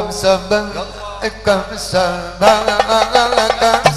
cầm sờ bâng cầm sờ bâng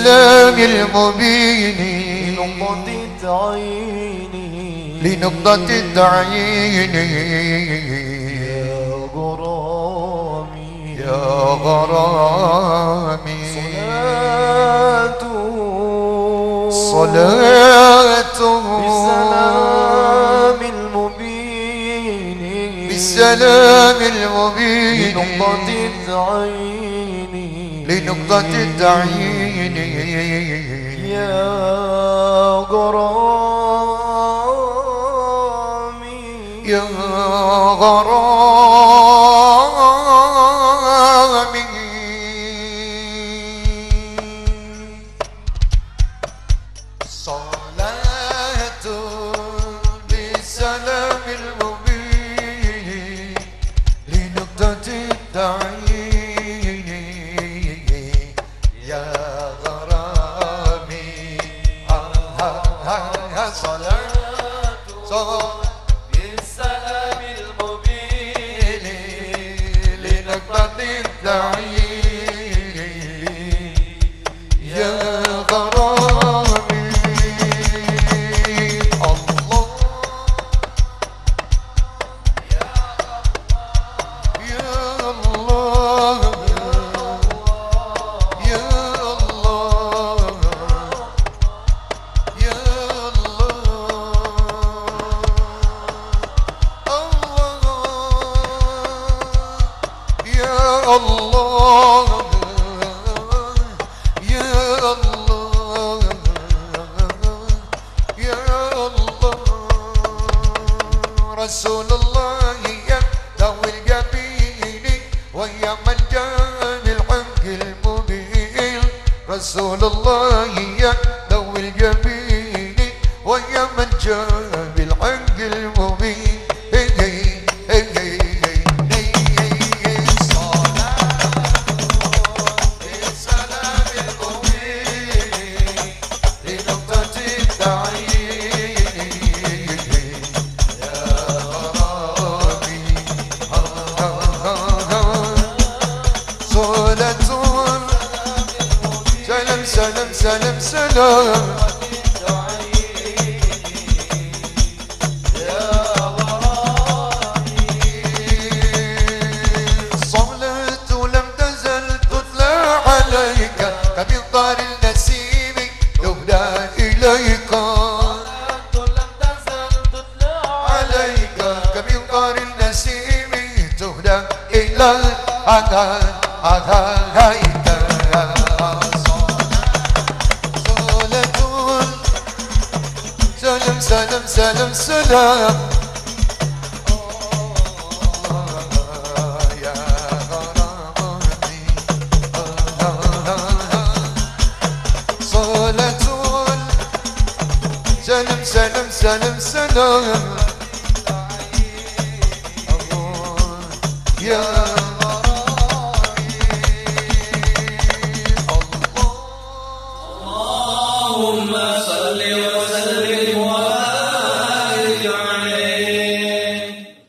بالسلام المبين لنقطة التعيين لنقطة التعيين. يا غرامي. يا غرامي. صلاته صلاته بالسلام المبين. بالسلام المبين. لنقطة التعيين لنقطة التعيين يا غرامي. يا غرامي. صلاة بالسلام المبين لنقطة التعيين صلاة بالسلام المبين لنقطة التعيين رسول الله يا ذوي الجبين ويا من جاء بالحق المبين. رسول الله يا ذوي الجبين ويا من جاء سلام سلام. سلام صلاة لم تزل تتلى عليك كمنظار النسيم إليك. لم تزل عليك النسيم تهدى سلام سلام سلام. سلام سلام سلام سلام. يا